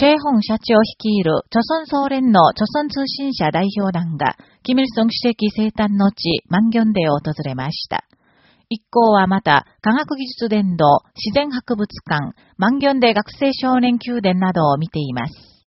チェ・ホン社長率いる、朝鮮総連の朝鮮通信社代表団が、キム・イルソン主席生誕の地、万ンギデを訪れました。一行はまた、科学技術伝道、自然博物館、万ンギデ学生少年宮殿などを見ています。